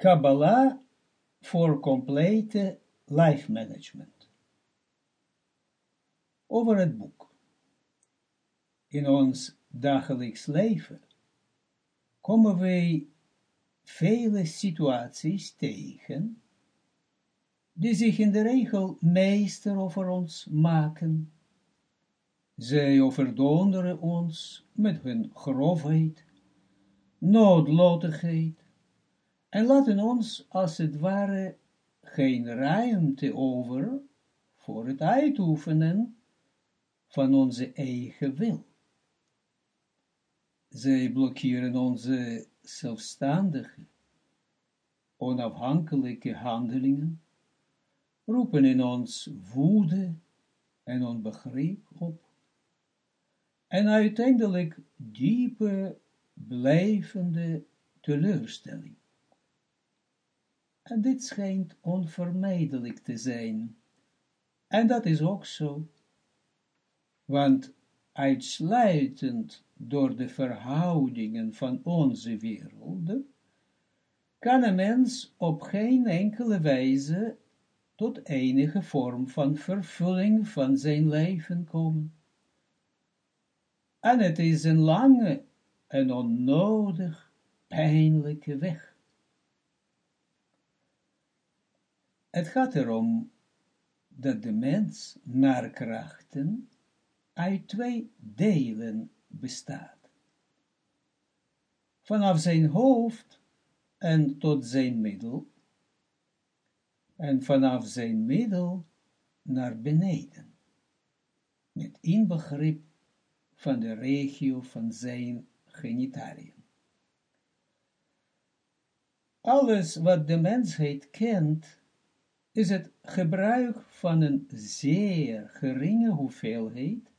Kabbalah voor complete life management. Over het boek. In ons dagelijks leven komen wij vele situaties tegen, die zich in de regel meester over ons maken. Zij overdonderen ons met hun grofheid, noodlottigheid, en laten ons als het ware geen ruimte over voor het uitoefenen van onze eigen wil. Zij blokkeren onze zelfstandige, onafhankelijke handelingen, roepen in ons woede en onbegrip op, en uiteindelijk diepe, blijvende teleurstelling. En dit schijnt onvermijdelijk te zijn. En dat is ook zo. Want uitsluitend door de verhoudingen van onze wereld, kan een mens op geen enkele wijze tot enige vorm van vervulling van zijn leven komen. En het is een lange en onnodig pijnlijke weg. Het gaat erom dat de mens naar krachten uit twee delen bestaat. Vanaf zijn hoofd en tot zijn middel, en vanaf zijn middel naar beneden, met inbegrip van de regio van zijn genitaliën. Alles wat de mensheid kent, is het gebruik van een zeer geringe hoeveelheid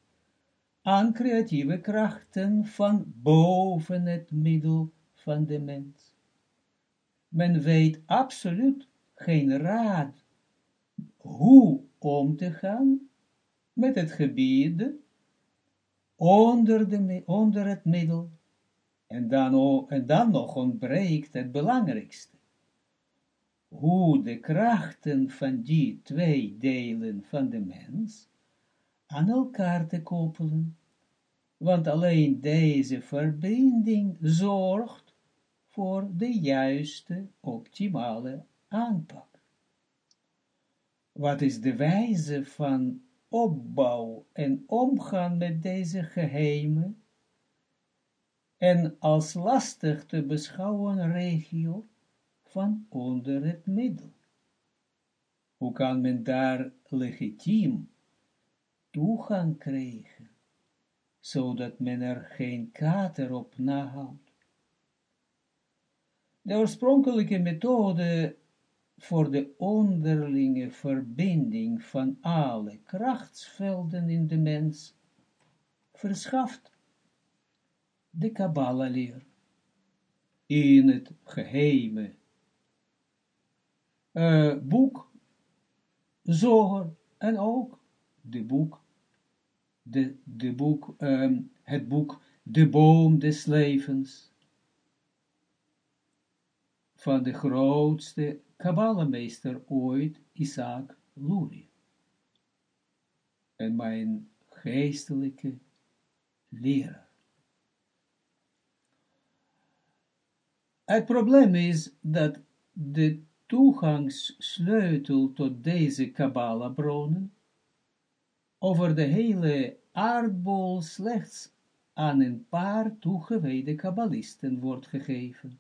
aan creatieve krachten van boven het middel van de mens. Men weet absoluut geen raad hoe om te gaan met het gebied onder, de, onder het middel, en dan, en dan nog ontbreekt het belangrijkste hoe de krachten van die twee delen van de mens aan elkaar te koppelen, want alleen deze verbinding zorgt voor de juiste, optimale aanpak. Wat is de wijze van opbouw en omgaan met deze geheimen en als lastig te beschouwen regio van onder het middel. Hoe kan men daar legitiem toegang krijgen, zodat men er geen kater op nahoudt? De oorspronkelijke methode voor de onderlinge verbinding van alle krachtsvelden in de mens verschaft de Kabbalah-leer in het geheime uh, boek Zoger en ook de boek, de, de boek, um, het boek De Boom des Levens van de grootste kabbalenmeester ooit, Isaac Luri. En mijn geestelijke leraar. Het probleem is dat de toegangssleutel tot deze Kabbalah-bronnen over de hele aardbol slechts aan een paar toegewijde kabbalisten wordt gegeven.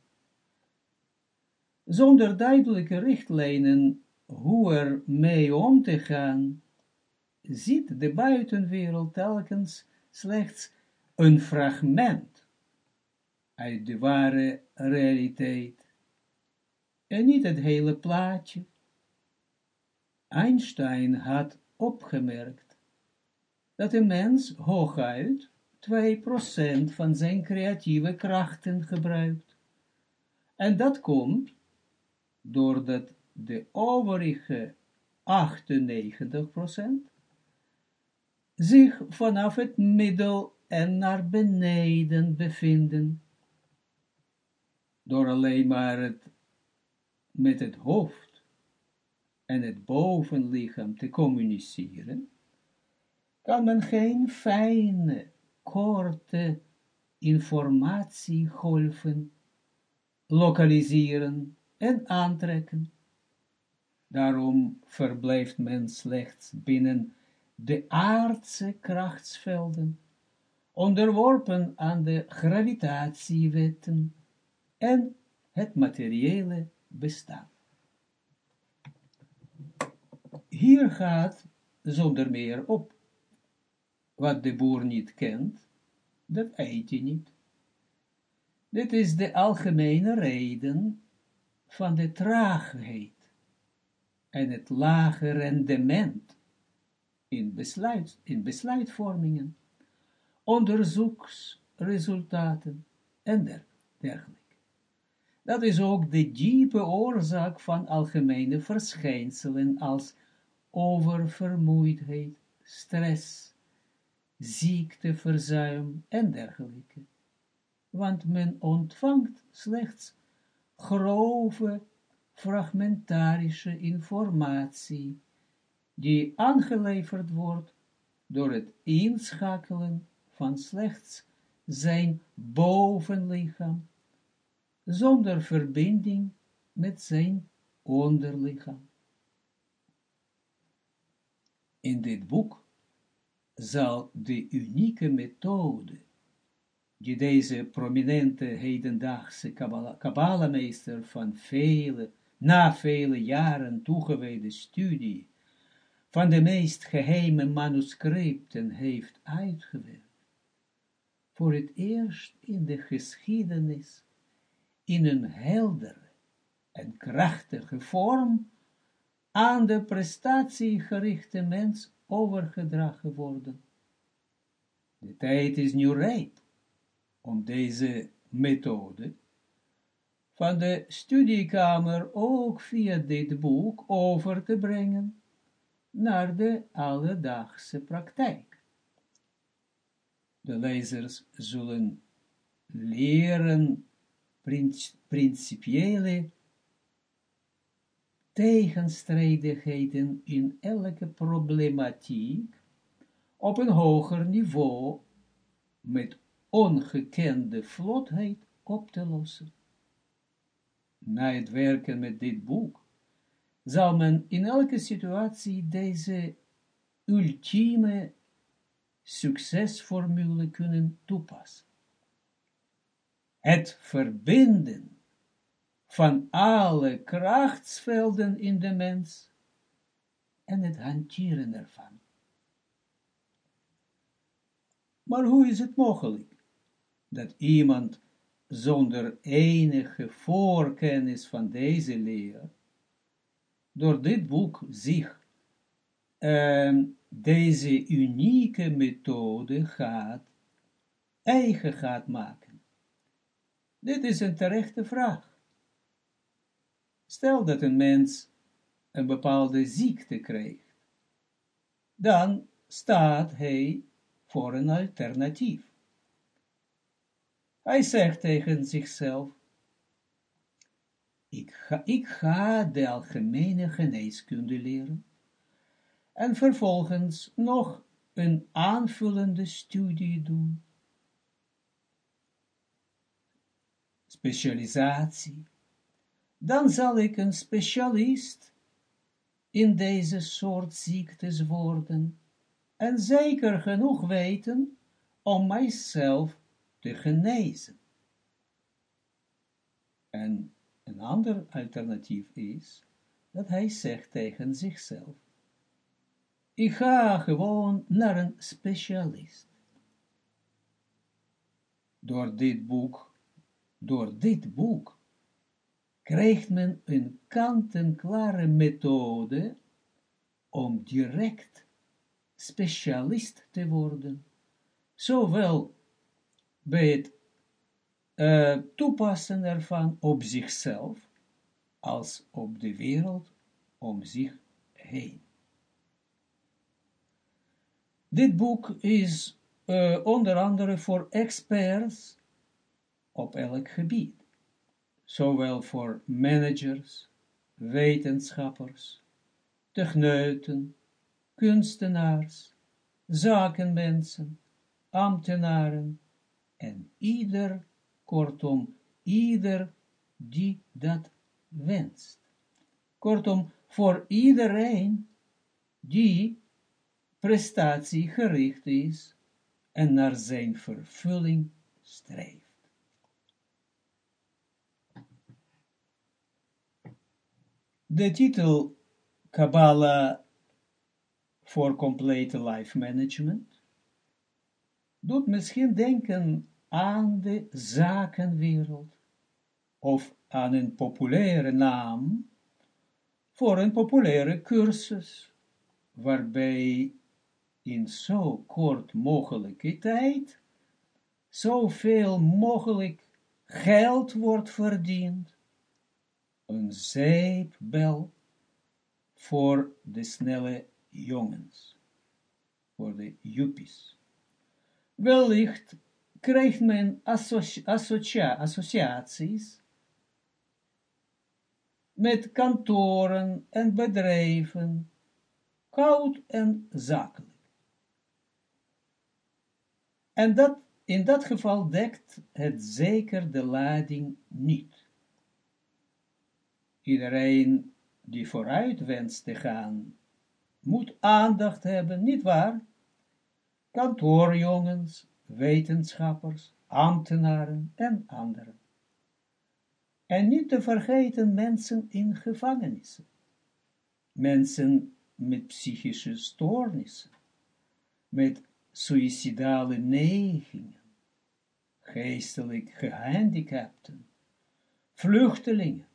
Zonder duidelijke richtlijnen hoe er mee om te gaan, ziet de buitenwereld telkens slechts een fragment uit de ware realiteit en niet het hele plaatje. Einstein had opgemerkt dat een mens hooguit 2% van zijn creatieve krachten gebruikt. En dat komt doordat de overige 98% zich vanaf het middel en naar beneden bevinden. Door alleen maar het met het hoofd en het bovenlichaam te communiceren, kan men geen fijne, korte informatiegolven lokaliseren en aantrekken. Daarom verblijft men slechts binnen de aardse krachtsvelden, onderworpen aan de gravitatiewetten en het materiële bestaan. Hier gaat zonder meer op. Wat de boer niet kent, dat eet hij niet. Dit is de algemene reden van de traagheid en het lage rendement in, in besluitvormingen, onderzoeksresultaten en dergelijke. Dat is ook de diepe oorzaak van algemene verschijnselen als oververmoeidheid, stress, ziekte, verzuim en dergelijke. Want men ontvangt slechts grove, fragmentarische informatie, die aangeleverd wordt door het inschakelen van slechts zijn bovenlichaam, zonder verbinding met zijn onderlichaam. In dit boek zal de unieke methode, die deze prominente hedendaagse kabbalameester van vele, na vele jaren toegewijde studie, van de meest geheime manuscripten heeft uitgewerkt, voor het eerst in de geschiedenis in een heldere en krachtige vorm aan de prestatiegerichte mens overgedragen worden. De tijd is nu rijp om deze methode van de studiekamer ook via dit boek over te brengen naar de alledaagse praktijk. De lezers zullen leren principiële tegenstrijdigheden in elke problematiek op een hoger niveau met ongekende vlotheid op te lossen. Na het werken met dit boek zal men in elke situatie deze ultieme succesformule kunnen toepassen. Het verbinden van alle krachtsvelden in de mens en het hanteren ervan. Maar hoe is het mogelijk dat iemand zonder enige voorkennis van deze leer, door dit boek zich uh, deze unieke methode gaat, eigen gaat maken? Dit is een terechte vraag. Stel dat een mens een bepaalde ziekte krijgt, dan staat hij voor een alternatief. Hij zegt tegen zichzelf, ik ga, ik ga de algemene geneeskunde leren en vervolgens nog een aanvullende studie doen. Specialisatie dan zal ik een specialist in deze soort ziektes worden en zeker genoeg weten om mijzelf te genezen. En een ander alternatief is dat hij zegt tegen zichzelf, ik ga gewoon naar een specialist. Door dit boek, door dit boek krijgt men een kant-en-klare methode om direct specialist te worden, zowel bij het uh, toepassen ervan op zichzelf, als op de wereld om zich heen. Dit boek is uh, onder andere voor experts op elk gebied zowel voor managers, wetenschappers, techneuten, kunstenaars, zakenmensen, ambtenaren en ieder, kortom, ieder die dat wenst. Kortom, voor iedereen die prestatiegericht is en naar zijn vervulling streeft. De titel Kabbalah voor Complete Life Management doet misschien denken aan de zakenwereld of aan een populaire naam voor een populaire cursus, waarbij in zo kort mogelijke tijd zoveel mogelijk geld wordt verdiend, een zeepbel voor de snelle jongens, voor de juppies. Wellicht krijgt men associa associaties met kantoren en bedrijven, koud en zakelijk. En dat, in dat geval dekt het zeker de lading niet. Iedereen die vooruit wenst te gaan, moet aandacht hebben, niet waar? Kantoorjongens, wetenschappers, ambtenaren en anderen. En niet te vergeten mensen in gevangenissen. Mensen met psychische stoornissen, met suïcidale neigingen, geestelijk gehandicapten, vluchtelingen,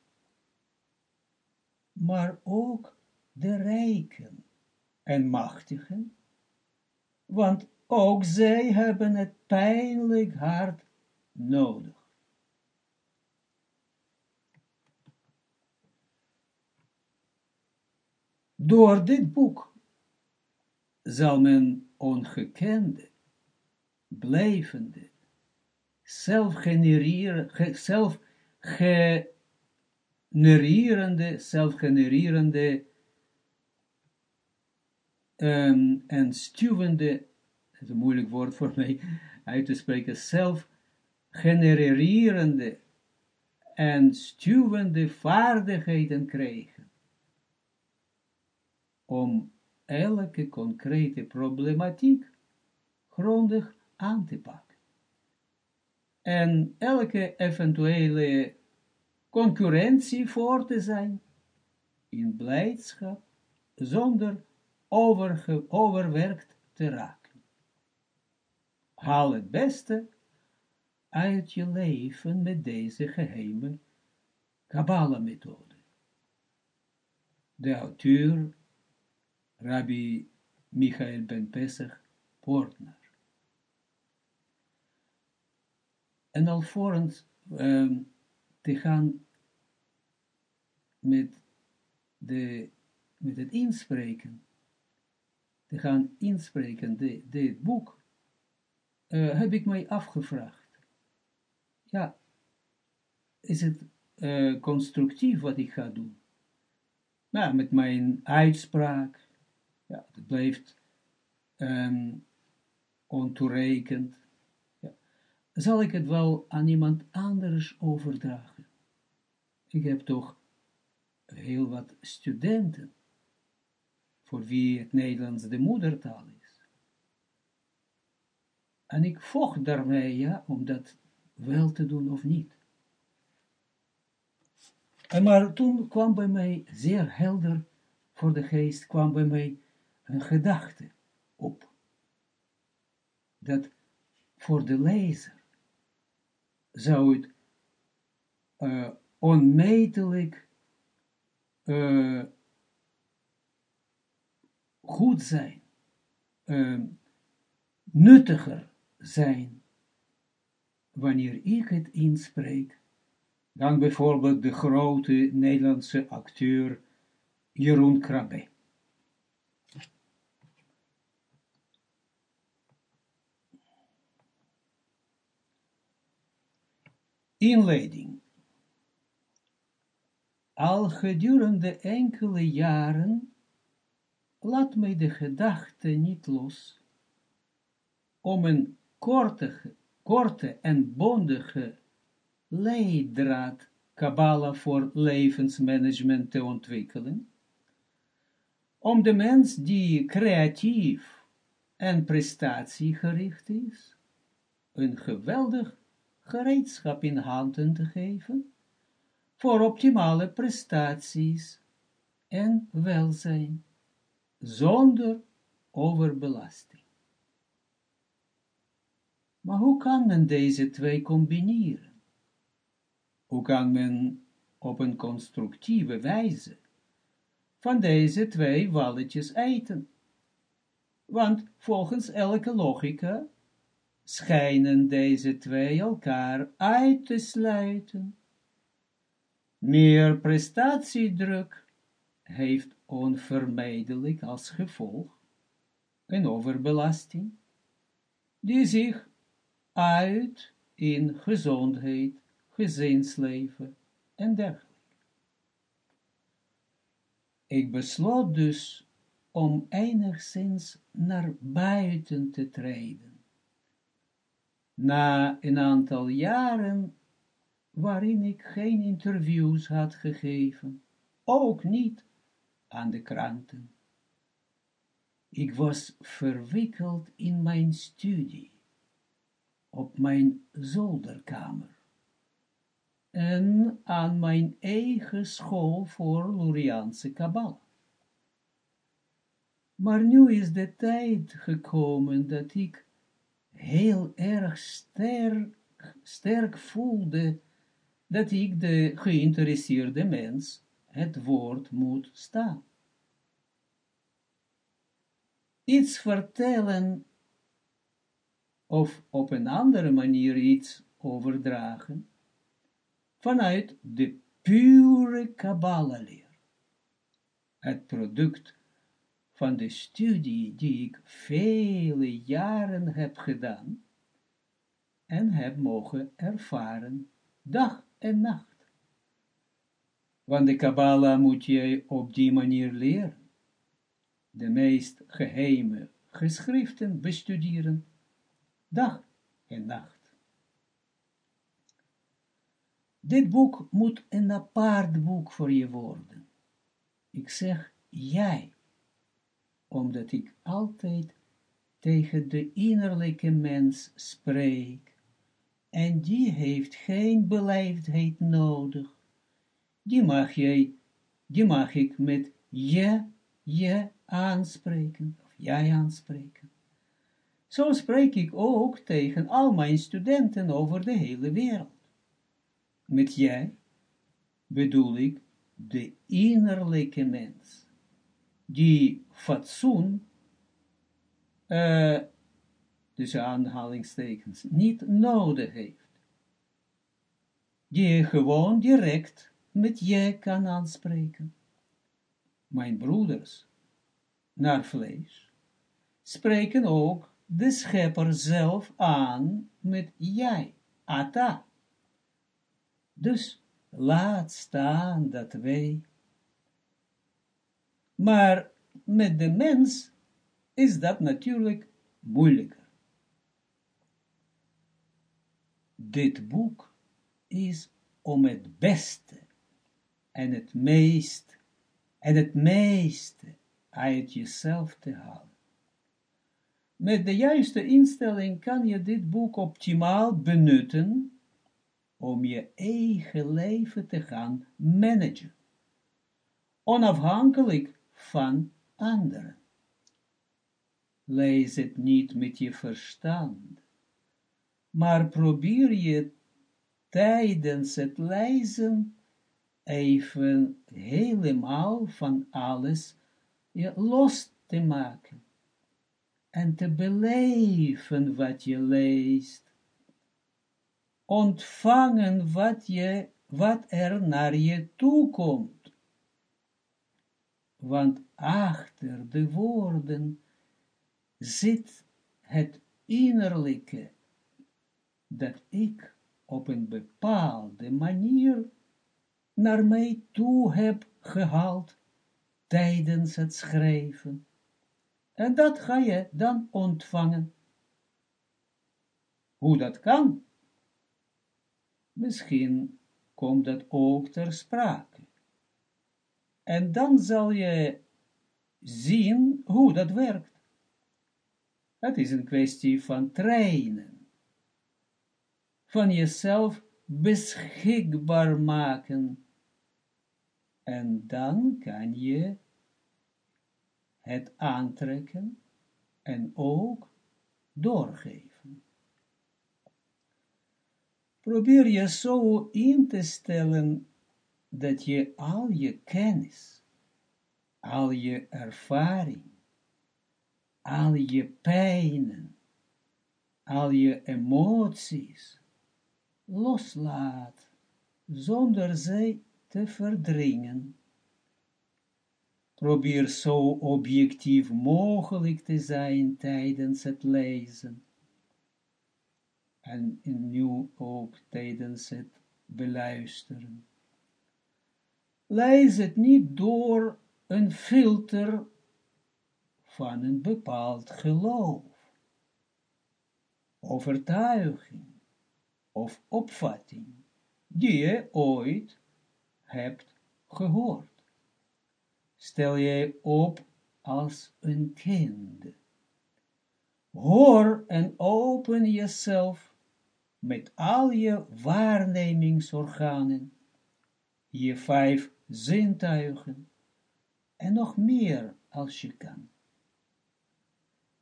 maar ook de rijken en machtigen, want ook zij hebben het pijnlijk hard nodig. Door dit boek zal men ongekende, blijvende, zelfgenererende, zelfgenererende, zelfgenererende um, en stuwende, dat is een moeilijk woord voor mij uit te spreken, zelfgenererende en stuwende vaardigheden krijgen om elke concrete problematiek grondig aan te pakken. En elke eventuele concurrentie voor te zijn, in blijdschap, zonder overwerkt te raken. Haal het beste uit je leven met deze geheime Kabbalah-methode. De auteur Rabbi Michael ben Pesach Portner. En alvorens um, te gaan met, de, met het inspreken, te gaan inspreken, de, dit boek, uh, heb ik mij afgevraagd. Ja, is het uh, constructief wat ik ga doen? Nou, met mijn uitspraak, ja, het blijft um, ontoereikend. Ja. Zal ik het wel aan iemand anders overdragen? Ik heb toch heel wat studenten voor wie het Nederlands de moedertaal is. En ik vocht daarmee, ja, om dat wel te doen of niet. En maar toen kwam bij mij zeer helder voor de geest, kwam bij mij een gedachte op. Dat voor de lezer zou het uh, onmetelijk uh, goed zijn, uh, nuttiger zijn, wanneer ik het inspreek, dan bijvoorbeeld de grote Nederlandse acteur Jeroen Krabbe. Inleiding al gedurende enkele jaren, laat mij de gedachte niet los, om een korte, korte en bondige leidraad Kabbalah voor levensmanagement te ontwikkelen, om de mens die creatief en prestatiegericht is, een geweldig gereedschap in handen te geven, voor optimale prestaties en welzijn, zonder overbelasting. Maar hoe kan men deze twee combineren? Hoe kan men op een constructieve wijze van deze twee walletjes eten? Want volgens elke logica schijnen deze twee elkaar uit te sluiten. Meer prestatiedruk heeft onvermijdelijk als gevolg een overbelasting, die zich uit in gezondheid, gezinsleven en dergelijke. Ik besloot dus om enigszins naar buiten te treden. Na een aantal jaren waarin ik geen interviews had gegeven, ook niet aan de kranten. Ik was verwikkeld in mijn studie, op mijn zolderkamer, en aan mijn eigen school voor Luriaanse Kabbalah. Maar nu is de tijd gekomen dat ik heel erg sterk, sterk voelde dat ik de geïnteresseerde mens het woord moet staan. Iets vertellen of op een andere manier iets overdragen vanuit de pure Kabbalah-leer. Het product van de studie die ik vele jaren heb gedaan en heb mogen ervaren, dag en nacht. Want de Kabbalah moet je op die manier leren. De meest geheime geschriften bestuderen, dag en nacht. Dit boek moet een apart boek voor je worden. Ik zeg jij, omdat ik altijd tegen de innerlijke mens spreek, en die heeft geen beleefdheid nodig. Die mag jij, die mag ik met je, je aanspreken, of jij aanspreken. Zo spreek ik ook tegen al mijn studenten over de hele wereld. Met jij bedoel ik de innerlijke mens, die fatsoen, uh, dus aanhalingstekens, niet nodig heeft. Die je gewoon direct met je kan aanspreken. Mijn broeders, naar vlees, spreken ook de schepper zelf aan met jij, ata. Dus laat staan dat wij. Maar met de mens is dat natuurlijk moeilijker. Dit boek is om het beste en het meest en het meeste uit jezelf te halen. Met de juiste instelling kan je dit boek optimaal benutten om je eigen leven te gaan managen, onafhankelijk van anderen. Lees het niet met je verstand, maar probeer je tijdens het lezen even helemaal van alles je los te maken en te beleven wat je leest, ontvangen wat, je, wat er naar je toe komt. Want achter de woorden zit het innerlijke dat ik op een bepaalde manier naar mij toe heb gehaald tijdens het schrijven. En dat ga je dan ontvangen. Hoe dat kan? Misschien komt dat ook ter sprake. En dan zal je zien hoe dat werkt. Het is een kwestie van trainen. Van jezelf beschikbaar maken. En dan kan je het aantrekken en ook doorgeven. Probeer je zo in te stellen dat je al je kennis, al je ervaring, al je pijnen, al je emoties loslaat, zonder zij te verdringen. Probeer zo objectief mogelijk te zijn tijdens het lezen. En nu ook tijdens het beluisteren. Lees het niet door een filter van een bepaald geloof, overtuiging of opvatting, die je ooit hebt gehoord stel jij op als een kind. Hoor en open jezelf met al je waarnemingsorganen, je vijf zintuigen en nog meer als je kan.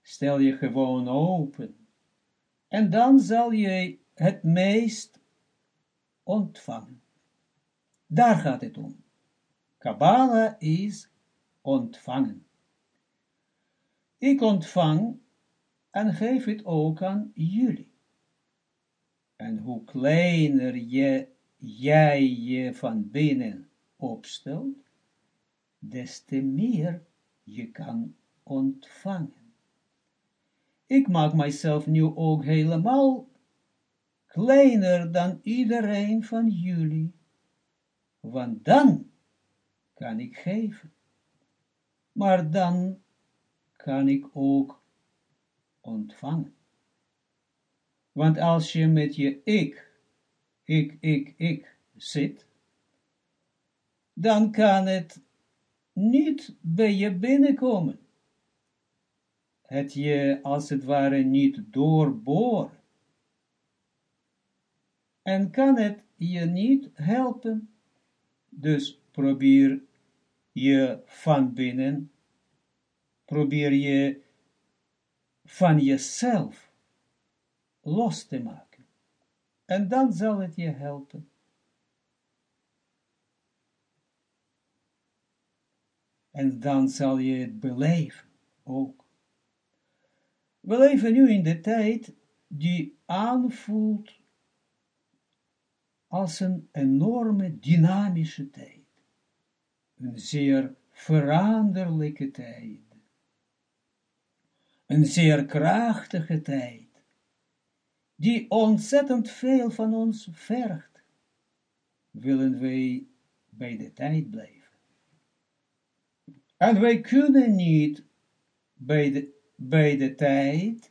Stel je gewoon open en dan zal je het meest ontvangen. Daar gaat het om. Kabbalah is ontvangen. Ik ontvang en geef het ook aan jullie. En hoe kleiner je, jij je van binnen opstelt, des te meer je kan ontvangen. Ik maak mijzelf nu ook helemaal kleiner dan iedereen van jullie, want dan kan ik geven maar dan kan ik ook ontvangen. Want als je met je ik, ik, ik, ik zit, dan kan het niet bij je binnenkomen. Het je als het ware niet doorboren. En kan het je niet helpen. Dus probeer je van binnen, probeer je van jezelf los te maken. En dan zal het je helpen. En dan zal je het beleven ook. We leven nu in de tijd die aanvoelt als een enorme dynamische tijd een zeer veranderlijke tijd. Een zeer krachtige tijd, die ontzettend veel van ons vergt, willen wij bij de tijd blijven. En wij kunnen niet bij de, bij de tijd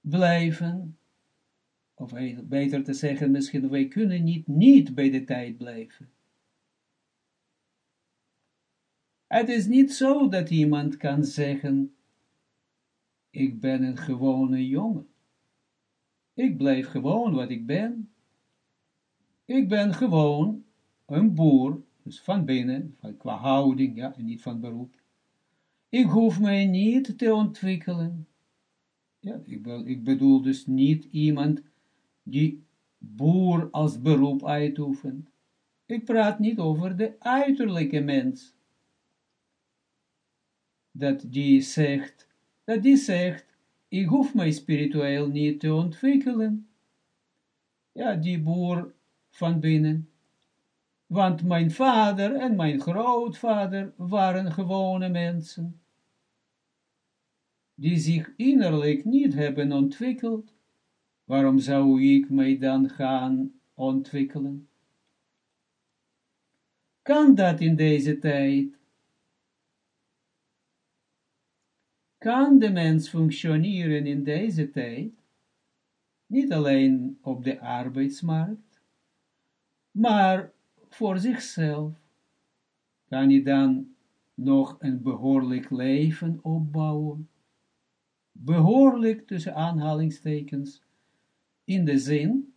blijven, of beter te zeggen, misschien, wij kunnen niet niet bij de tijd blijven. Het is niet zo dat iemand kan zeggen, ik ben een gewone jongen. Ik blijf gewoon wat ik ben. Ik ben gewoon een boer, dus van binnen, van, qua houding, ja, en niet van beroep. Ik hoef mij niet te ontwikkelen. Ja, ik, ik bedoel dus niet iemand die boer als beroep uitoefent. Ik praat niet over de uiterlijke mens dat die zegt, dat die zegt, ik hoef mij spiritueel niet te ontwikkelen. Ja, die boer van binnen. Want mijn vader en mijn grootvader waren gewone mensen, die zich innerlijk niet hebben ontwikkeld. Waarom zou ik mij dan gaan ontwikkelen? Kan dat in deze tijd? Kan de mens functioneren in deze tijd? Niet alleen op de arbeidsmarkt, maar voor zichzelf. Kan hij dan nog een behoorlijk leven opbouwen? Behoorlijk tussen aanhalingstekens, in de zin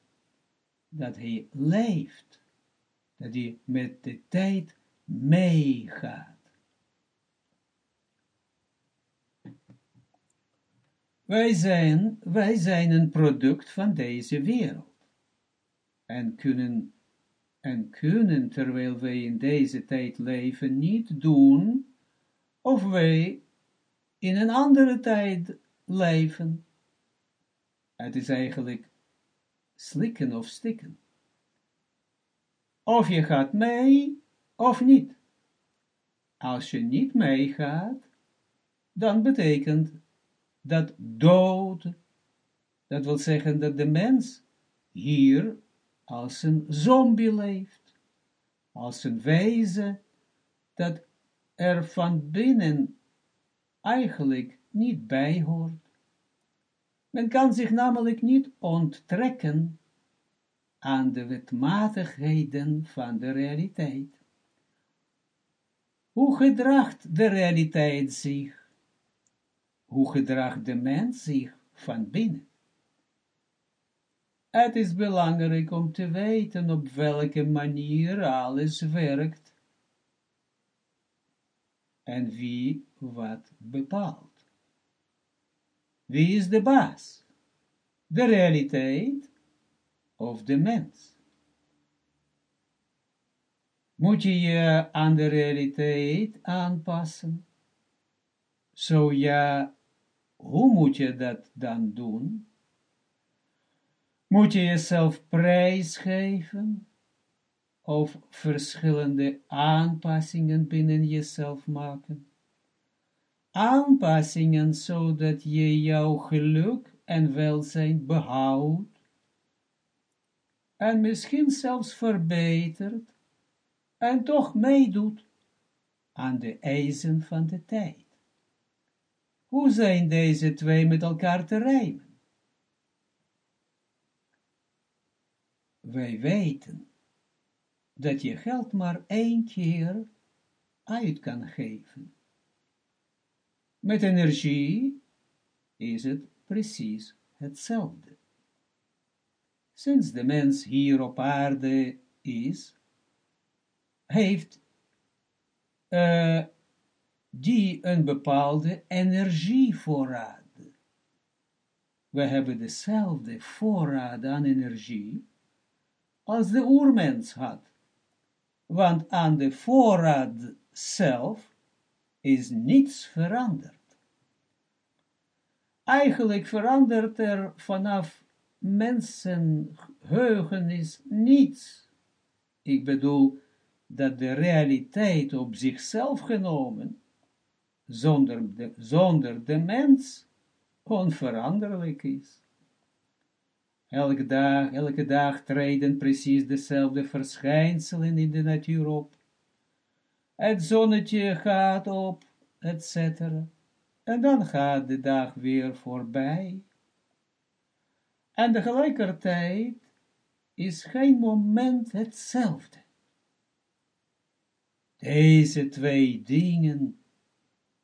dat hij leeft, dat hij met de tijd meegaat. Wij zijn, wij zijn een product van deze wereld. En kunnen, en kunnen, terwijl wij in deze tijd leven, niet doen, of wij in een andere tijd leven. Het is eigenlijk slikken of stikken. Of je gaat mee, of niet. Als je niet meegaat, dan betekent dat dood, dat wil zeggen dat de mens hier als een zombie leeft, als een wezen, dat er van binnen eigenlijk niet bij hoort. Men kan zich namelijk niet onttrekken aan de wetmatigheden van de realiteit. Hoe gedraagt de realiteit zich? Hoe gedraagt de mens zich van binnen? Het is belangrijk om te weten op welke manier alles werkt en wie wat bepaalt. Wie is de baas? De realiteit of de mens? Moet je je aan de realiteit aanpassen? Zo ja, hoe moet je dat dan doen? Moet je jezelf prijsgeven? Of verschillende aanpassingen binnen jezelf maken? Aanpassingen zodat je jouw geluk en welzijn behoudt en misschien zelfs verbetert en toch meedoet aan de eisen van de tijd. Hoe zijn deze twee met elkaar te rijmen? Wij weten dat je geld maar één keer uit kan geven. Met energie is het precies hetzelfde. Sinds de mens hier op aarde is, heeft uh, die een bepaalde energievoorraad. We hebben dezelfde voorraad aan energie als de oermens had, want aan de voorraad zelf is niets veranderd. Eigenlijk verandert er vanaf mensenheugenis niets. Ik bedoel dat de realiteit op zichzelf genomen zonder de, zonder de mens onveranderlijk is. Elke dag, elke dag treden precies dezelfde verschijnselen in de natuur op. Het zonnetje gaat op, etc. En dan gaat de dag weer voorbij. En tegelijkertijd is geen moment hetzelfde. Deze twee dingen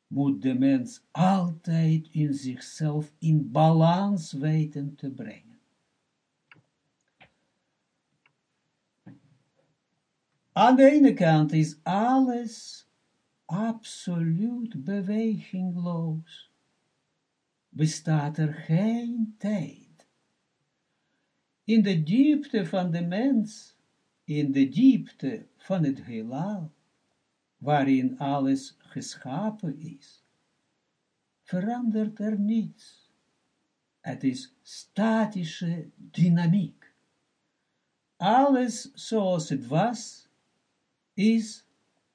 moet de mens altijd in zichzelf in balans weten te brengen. Aan de ene kant is alles absoluut bewegingloos. Bestaat er geen tijd. In de diepte van de mens, in de diepte van het heelal, waarin alles geschapen is, verandert er niets. Het is statische dynamiek. Alles zoals het was, is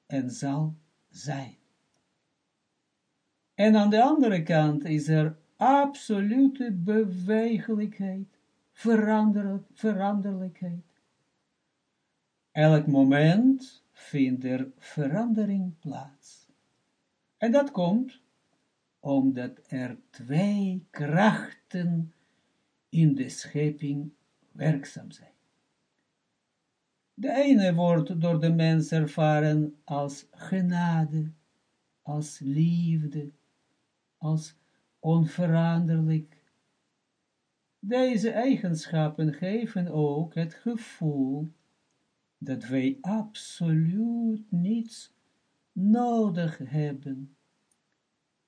en zal zijn. En aan de andere kant is er absolute bewegelijkheid, veranderlijkheid. Elk moment vindt er verandering plaats. En dat komt omdat er twee krachten in de schepping werkzaam zijn. De ene wordt door de mens ervaren als genade, als liefde, als onveranderlijk. Deze eigenschappen geven ook het gevoel dat wij absoluut niets nodig hebben.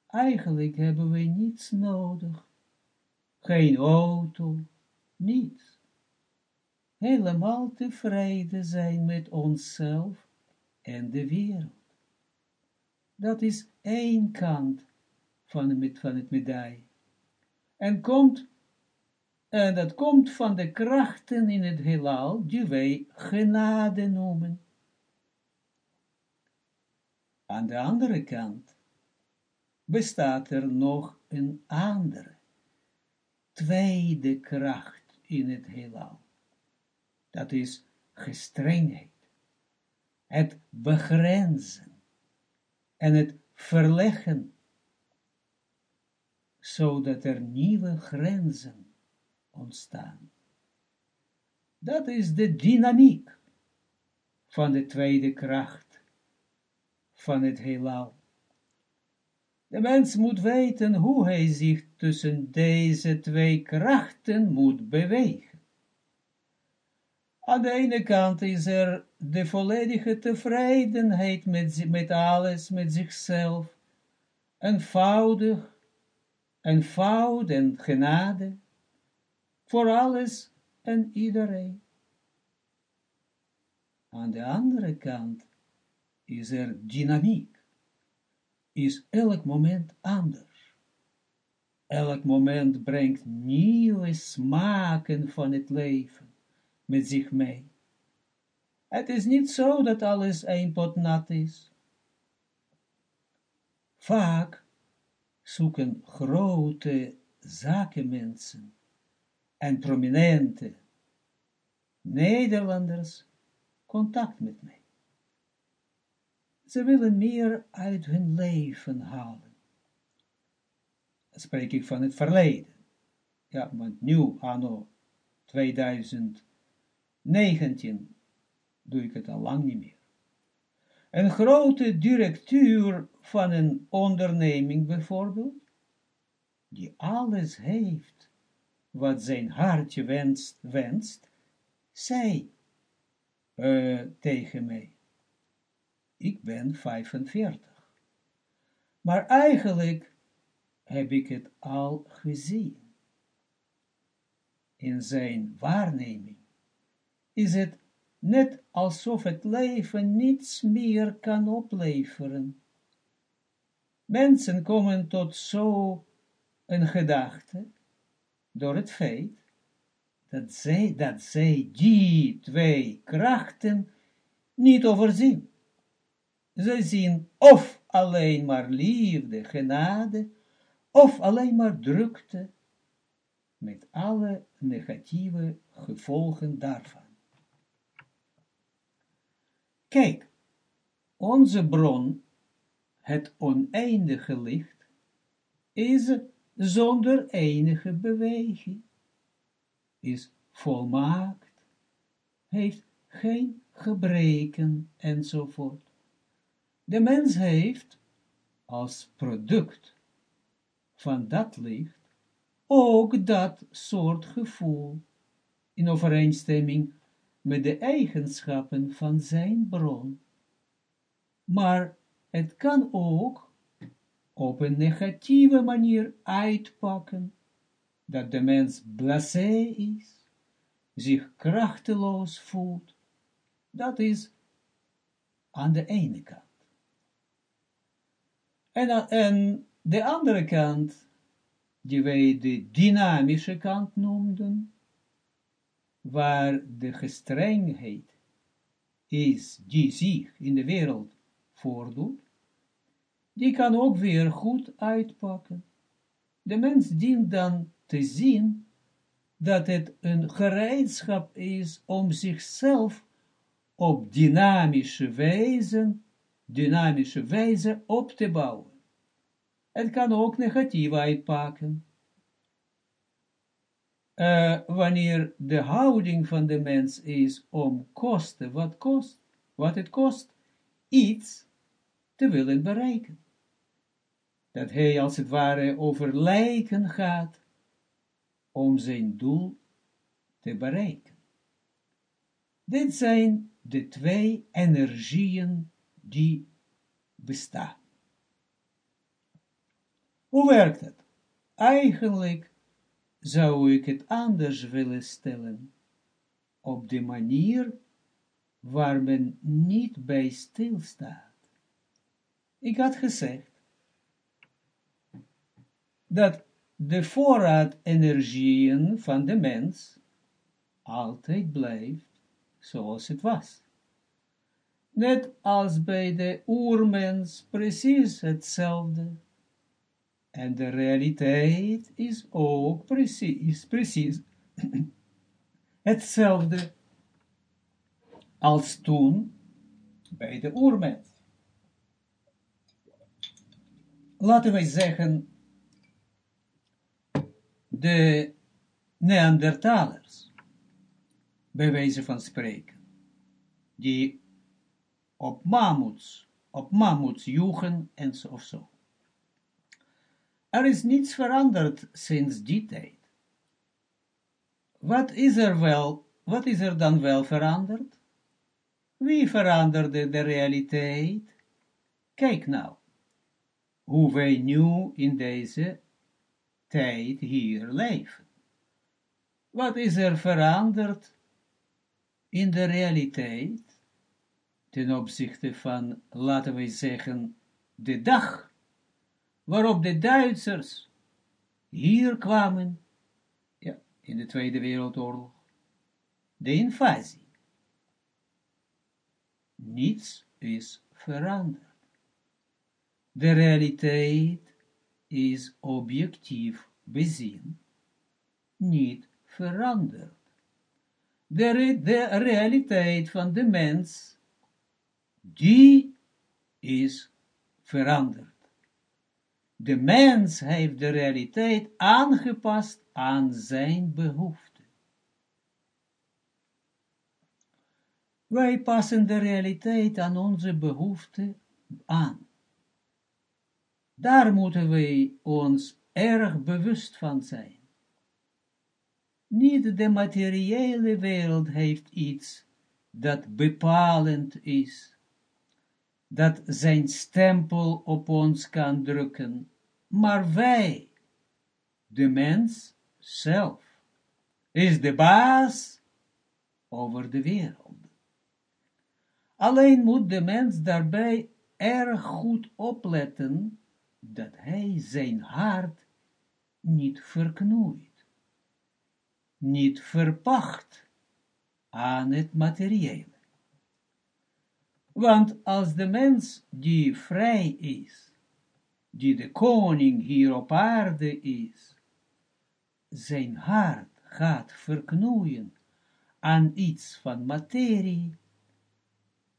Eigenlijk hebben wij niets nodig. Geen auto, niets. Helemaal tevreden zijn met onszelf en de wereld. Dat is één kant van het, van medaille. En komt en dat komt van de krachten in het heelal, die wij genade noemen. Aan de andere kant bestaat er nog een andere, tweede kracht in het heelal. Dat is gestrengheid, het begrenzen en het verleggen, zodat er nieuwe grenzen ontstaan. Dat is de dynamiek van de tweede kracht van het heelal. De mens moet weten hoe hij zich tussen deze twee krachten moet bewegen. Aan de ene kant is er de volledige tevredenheid met, met alles, met zichzelf, eenvoudig, eenvoud en genade, voor alles en iedereen. Aan de andere kant is er dynamiek, is elk moment anders. Elk moment brengt nieuwe smaken van het leven met zich mee. Het is niet zo dat alles een pot nat is. Vaak zoeken grote zakenmensen en prominente Nederlanders contact met mij. Ze willen meer uit hun leven halen. Dan spreek ik van het verleden. Ja, want nu, anno 2019, doe ik het al lang niet meer. Een grote directeur van een onderneming bijvoorbeeld, die alles heeft wat zijn hartje wenst, wenst zei uh, tegen mij. Ik ben 45. Maar eigenlijk heb ik het al gezien. In zijn waarneming is het net alsof het leven niets meer kan opleveren. Mensen komen tot zo een gedachte, door het feit dat zij, dat zij die twee krachten niet overzien. Zij zien of alleen maar liefde, genade, of alleen maar drukte, met alle negatieve gevolgen daarvan. Kijk, onze bron, het oneindige licht, is zonder enige beweging, is volmaakt, heeft geen gebreken enzovoort. De mens heeft als product van dat licht ook dat soort gevoel in overeenstemming met de eigenschappen van zijn bron. Maar het kan ook op een negatieve manier uitpakken, dat de mens blasé is, zich krachteloos voelt, dat is aan de ene kant. En, en de andere kant, die wij de dynamische kant noemden, waar de gestrengheid is, die zich in de wereld voordoet, die kan ook weer goed uitpakken. De mens dient dan te zien dat het een gereedschap is om zichzelf op dynamische wijze, dynamische wijze op te bouwen. Het kan ook negatief uitpakken. Uh, wanneer de houding van de mens is om kosten, wat kost, wat het kost, iets te willen bereiken. Dat hij als het ware over lijken gaat om zijn doel te bereiken. Dit zijn de twee energieën die bestaan. Hoe werkt het? Eigenlijk zou ik het anders willen stellen, op de manier waar men niet bij stilstaat. Ik had gezegd dat de voorraad energieën van de mens altijd blijft zoals het was. Net als bij de oermens precies hetzelfde. En de realiteit is ook precies, precies hetzelfde als toen bij de oermens. Laten wij zeggen, de Neandertalers, bij wijze van spreken, die op mammoets, op mammoets joegen en zo of zo. Er is niets veranderd sinds die tijd. Wat is er wel, wat is er dan wel veranderd? Wie veranderde de realiteit? Kijk nou, hoe wij nu in deze tijd hier leven. Wat is er veranderd in de realiteit ten opzichte van, laten we zeggen, de dag waarop de Duitsers hier kwamen, ja, in de Tweede Wereldoorlog, de invasie. Niets is veranderd. De realiteit is objectief bezien niet veranderd. De, de realiteit van de mens, die is veranderd. De mens heeft de realiteit aangepast aan zijn behoeften. Wij passen de realiteit aan onze behoeften aan. Daar moeten wij ons erg bewust van zijn. Niet de materiële wereld heeft iets dat bepalend is, dat zijn stempel op ons kan drukken, maar wij, de mens zelf, is de baas over de wereld. Alleen moet de mens daarbij erg goed opletten, dat hij zijn hart niet verknoeit, niet verpacht aan het materiële. Want als de mens die vrij is, die de koning hier op aarde is, zijn hart gaat verknoeien aan iets van materie,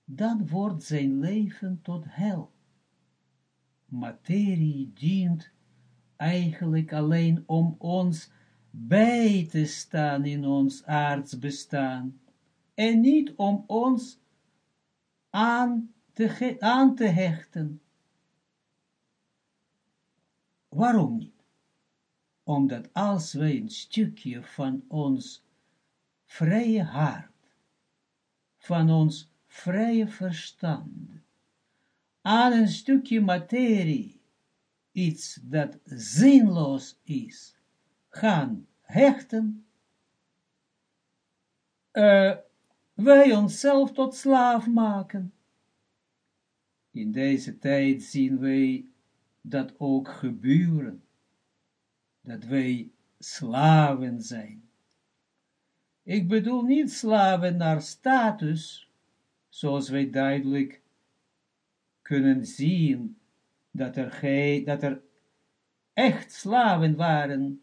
dan wordt zijn leven tot hel. Materie dient eigenlijk alleen om ons bij te staan in ons aardsbestaan, en niet om ons aan te, aan te hechten Waarom niet? Omdat als wij een stukje van ons vrije hart, van ons vrije verstand, aan een stukje materie, iets dat zinloos is, gaan hechten, uh, wij onszelf tot slaaf maken. In deze tijd zien wij dat ook gebeuren, dat wij slaven zijn. Ik bedoel niet slaven naar status, zoals wij duidelijk kunnen zien, dat er, geen, dat er echt slaven waren,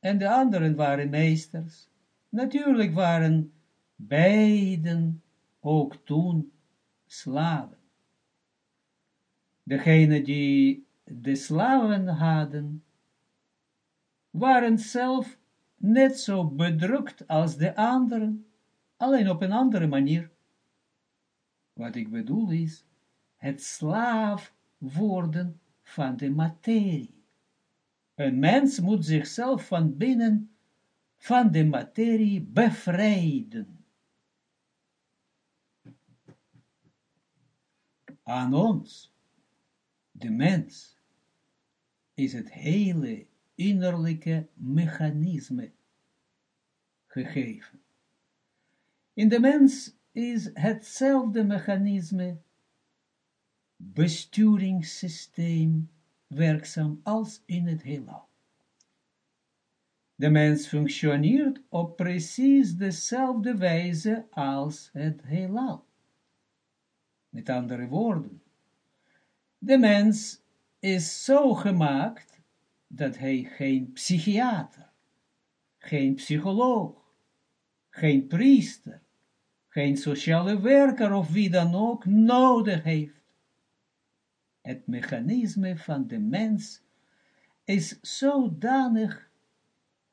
en de anderen waren meesters. Natuurlijk waren beiden ook toen slaven. Degene die de slaven hadden, waren zelf net zo bedrukt als de anderen, alleen op een andere manier. Wat ik bedoel is, het slaaf worden van de materie. Een mens moet zichzelf van binnen van de materie bevrijden. Aan ons, de mens, is het hele innerlijke mechanisme gegeven. In de mens is hetzelfde mechanisme, besturingssysteem, werkzaam als in het heelal. De mens functioneert op precies dezelfde wijze als het heelal. Met andere woorden, de mens is zo gemaakt dat hij geen psychiater, geen psycholoog, geen priester, geen sociale werker of wie dan ook nodig heeft. Het mechanisme van de mens is zodanig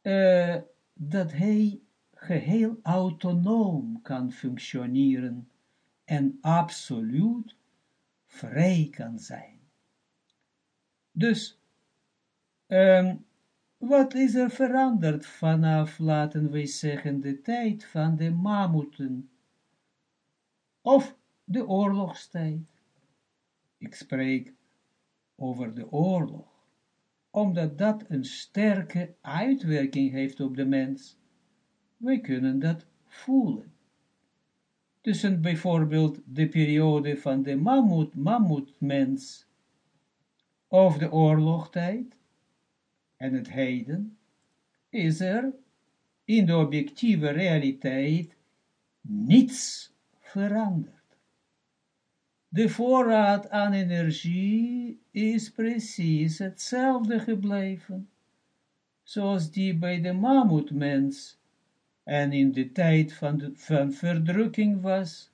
uh, dat hij geheel autonoom kan functioneren en absoluut vrij kan zijn. Dus, um, wat is er veranderd vanaf, laten we zeggen, de tijd van de mammoeten, of de oorlogstijd? Ik spreek over de oorlog, omdat dat een sterke uitwerking heeft op de mens. Wij kunnen dat voelen. Tussen bijvoorbeeld de periode van de mammoet, mammoetmens, of de oorlogstijd, en het heden, is er in de objectieve realiteit niets veranderd. De voorraad aan energie is precies hetzelfde gebleven, zoals die bij de mammoetmens en in de tijd van, de, verdrukking was,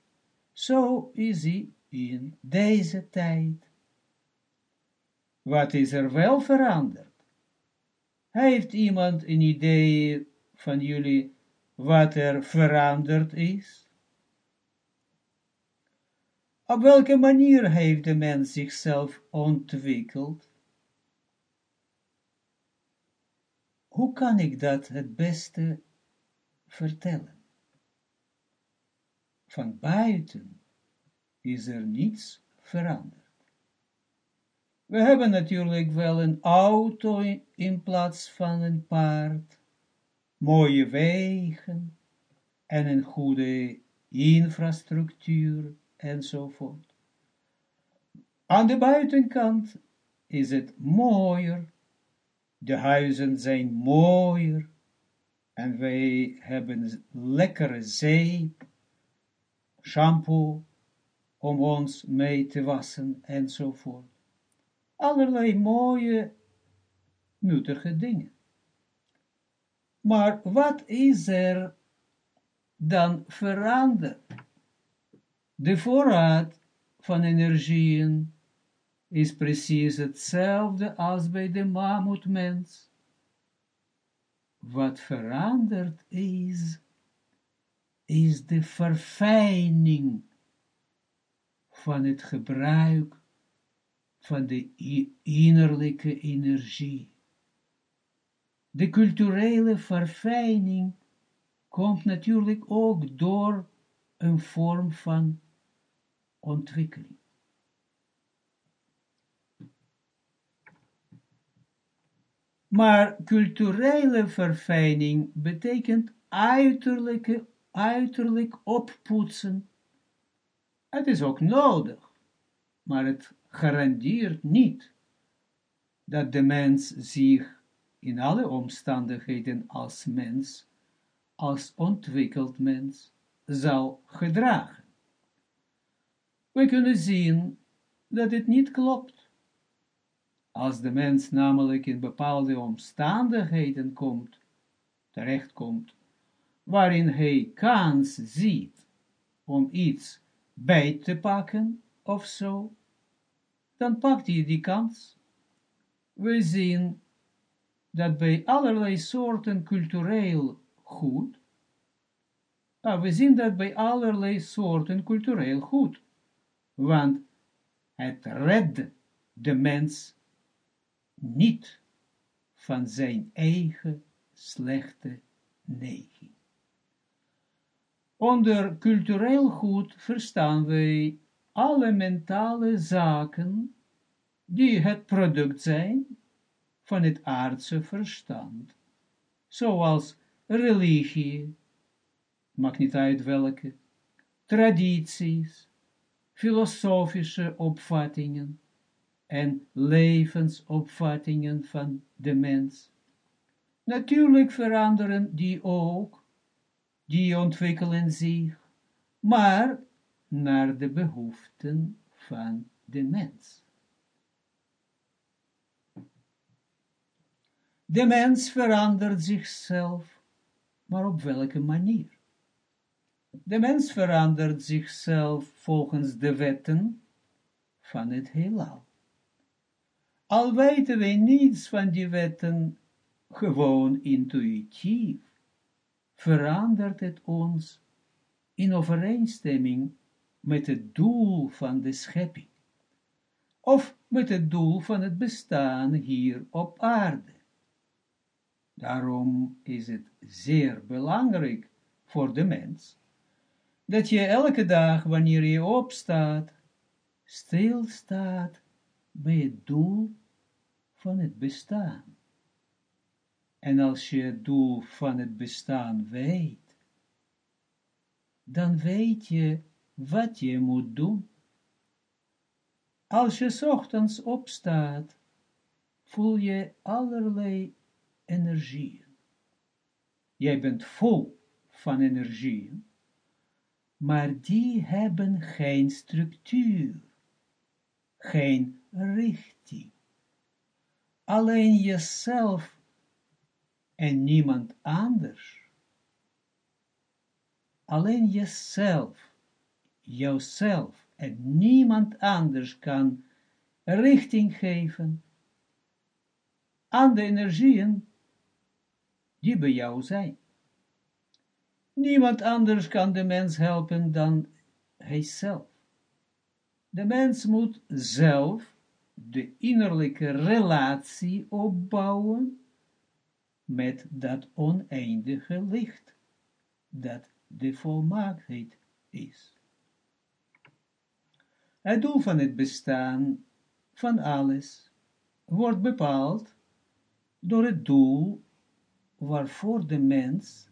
zo is hij in deze tijd. Wat is er wel veranderd? Heeft iemand een idee van jullie wat er veranderd is? Op welke manier heeft de mens zichzelf ontwikkeld? Hoe kan ik dat het beste vertellen? Van buiten is er niets veranderd. We hebben natuurlijk wel een auto in plaats van een paard, mooie wegen en een goede infrastructuur enzovoort. Aan de buitenkant is het mooier, de huizen zijn mooier, en wij hebben lekkere zeep, shampoo, om ons mee te wassen, enzovoort allerlei mooie, nuttige dingen. Maar wat is er dan veranderd? De voorraad van energieën is precies hetzelfde als bij de mammoetmens. Wat veranderd is, is de verfijning van het gebruik van de innerlijke energie. De culturele verfijning komt natuurlijk ook door een vorm van ontwikkeling. Maar culturele verfijning betekent uiterlijke, uiterlijk oppoetsen. Het is ook nodig, maar het garandeert niet dat de mens zich in alle omstandigheden als mens, als ontwikkeld mens, zal gedragen. We kunnen zien dat het niet klopt. Als de mens namelijk in bepaalde omstandigheden komt, terechtkomt, waarin hij kans ziet om iets bij te pakken, of zo, dan pakt hij die kans. We zien dat bij allerlei soorten cultureel goed, ah, we zien dat bij allerlei soorten cultureel goed, want het redt de mens niet van zijn eigen slechte neiging. Onder cultureel goed verstaan wij alle mentale zaken die het product zijn van het aardse verstand, zoals religie, maakt welke, tradities, filosofische opvattingen en levensopvattingen van de mens. Natuurlijk veranderen die ook, die ontwikkelen zich, maar naar de behoeften van de mens. De mens verandert zichzelf, maar op welke manier? De mens verandert zichzelf volgens de wetten van het heelal. Al weten wij niets van die wetten, gewoon intuïtief, verandert het ons in overeenstemming met het doel van de schepping, of met het doel van het bestaan hier op aarde. Daarom is het zeer belangrijk voor de mens, dat je elke dag, wanneer je opstaat, stilstaat bij het doel van het bestaan. En als je het doel van het bestaan weet, dan weet je wat je moet doen. Als je ochtends opstaat, voel je allerlei energieën. Jij bent vol van energieën, maar die hebben geen structuur, geen richting. Alleen jezelf en niemand anders. Alleen jezelf, jouzelf en niemand anders kan richting geven aan de energieën die bij jou zijn. Niemand anders kan de mens helpen dan hijzelf. De mens moet zelf de innerlijke relatie opbouwen met dat oneindige licht, dat de volmaaktheid is. Het doel van het bestaan van alles wordt bepaald door het doel waarvoor de mens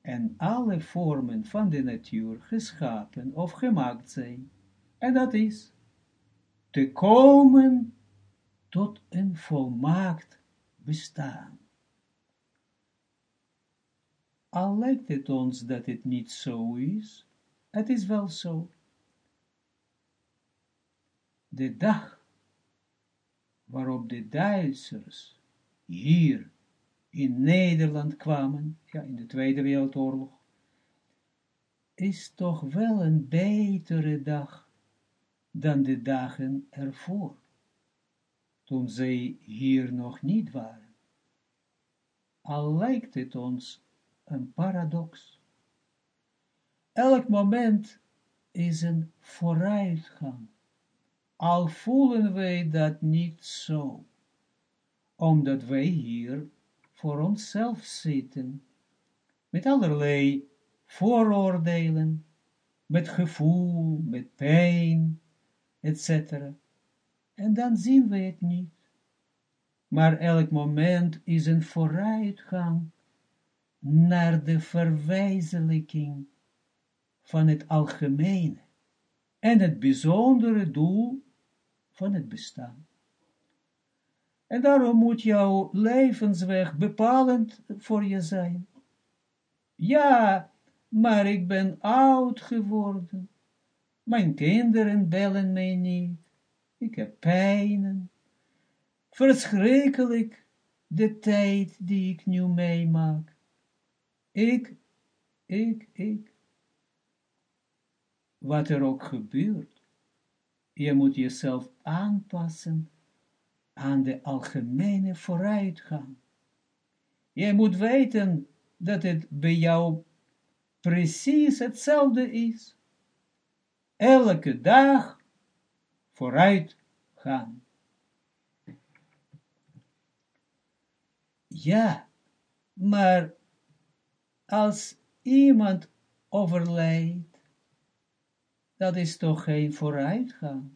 en alle vormen van de natuur geschapen of gemaakt zijn. En dat is te komen tot een volmaakt bestaan. Al lijkt het ons dat het niet zo is, het is wel zo. De dag waarop de Duitsers hier in Nederland kwamen, ja, in de Tweede Wereldoorlog, is toch wel een betere dag dan de dagen ervoor, toen zij hier nog niet waren. Al lijkt het ons een paradox. Elk moment is een vooruitgang, al voelen wij dat niet zo, omdat wij hier voor onszelf zitten, met allerlei vooroordelen, met gevoel, met pijn, etc. En dan zien we het niet. Maar elk moment is een vooruitgang naar de verwijzelijking van het algemene en het bijzondere doel van het bestaan. En daarom moet jouw levensweg bepalend voor je zijn. Ja, maar ik ben oud geworden. Mijn kinderen bellen mij niet. Ik heb pijnen. Verschrikkelijk de tijd die ik nu meemaak. Ik, ik, ik. wat er ook gebeurt. Je moet jezelf aanpassen aan de algemene vooruitgang. Je moet weten dat het bij jou precies hetzelfde is. Elke dag vooruit gaan. Ja, maar als iemand overlijdt, dat is toch geen vooruitgang.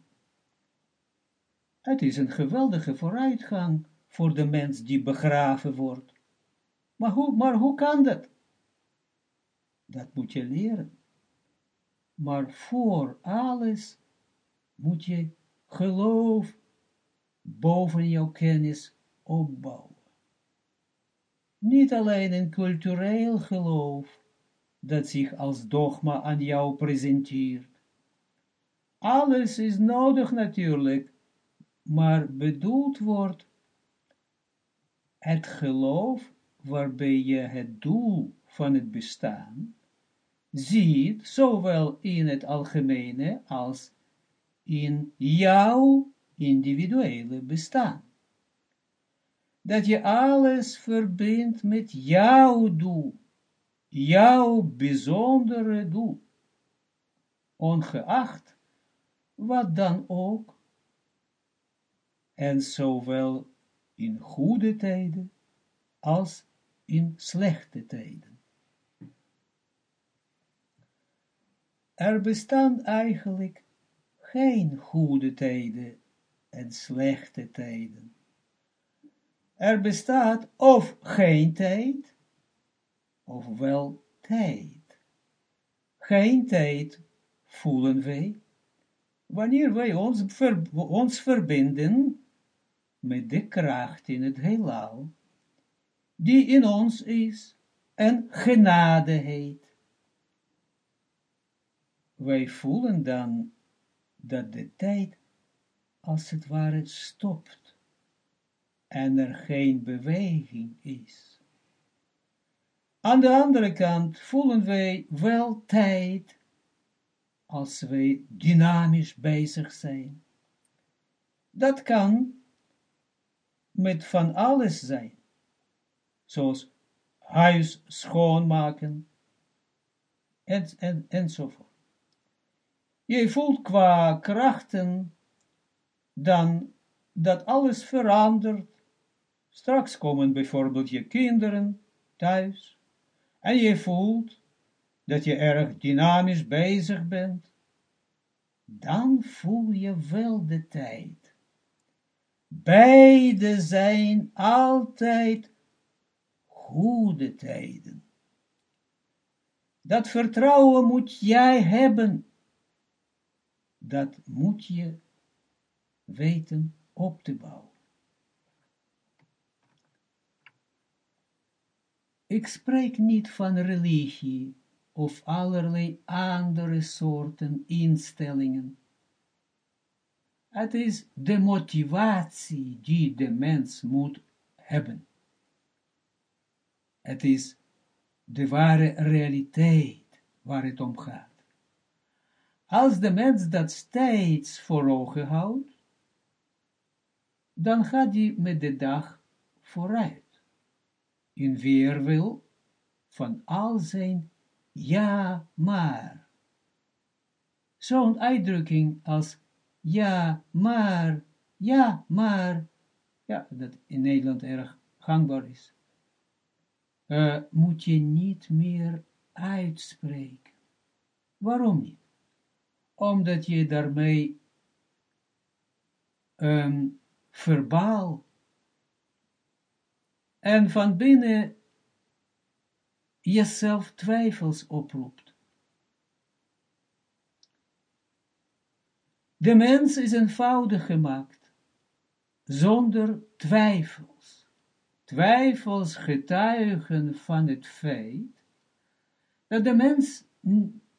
Het is een geweldige vooruitgang voor de mens die begraven wordt. Maar hoe, maar hoe kan dat? Dat moet je leren. Maar voor alles moet je geloof boven jouw kennis opbouwen. Niet alleen een cultureel geloof, dat zich als dogma aan jou presenteert. Alles is nodig natuurlijk, maar bedoeld wordt het geloof waarbij je het doel van het bestaan ziet, zowel in het algemene als in jouw individuele bestaan. Dat je alles verbindt met jouw doel, jouw bijzondere doel, ongeacht wat dan ook, en zowel in goede tijden als in slechte tijden. Er bestaan eigenlijk geen goede tijden en slechte tijden. Er bestaat of geen tijd, of wel tijd. Geen tijd voelen wij, wanneer wij ons, ons verbinden met de kracht in het heelal, die in ons is en genade heet. Wij voelen dan dat de tijd als het ware stopt en er geen beweging is. Aan de andere kant voelen wij wel tijd als wij dynamisch bezig zijn. Dat kan met van alles zijn, zoals huis schoonmaken en, en, enzovoort. Je voelt qua krachten dan dat alles verandert. Straks komen bijvoorbeeld je kinderen thuis en je voelt dat je erg dynamisch bezig bent. Dan voel je wel de tijd. Beide zijn altijd goede tijden. Dat vertrouwen moet jij hebben. Dat moet je weten op te bouwen. Ik spreek niet van religie of allerlei andere soorten instellingen. Het is de motivatie die de mens moet hebben. Het is de ware realiteit waar het om gaat. Als de mens dat steeds voor ogen houdt, dan gaat hij met de dag vooruit, in weerwil van al zijn ja, maar. Zo'n uitdrukking als ja, maar, ja, maar, ja, dat in Nederland erg gangbaar is, uh, moet je niet meer uitspreken. Waarom niet? Omdat je daarmee um, verbaal en van binnen jezelf twijfels oproept. De mens is eenvoudig gemaakt, zonder twijfels. Twijfels getuigen van het feit dat de mens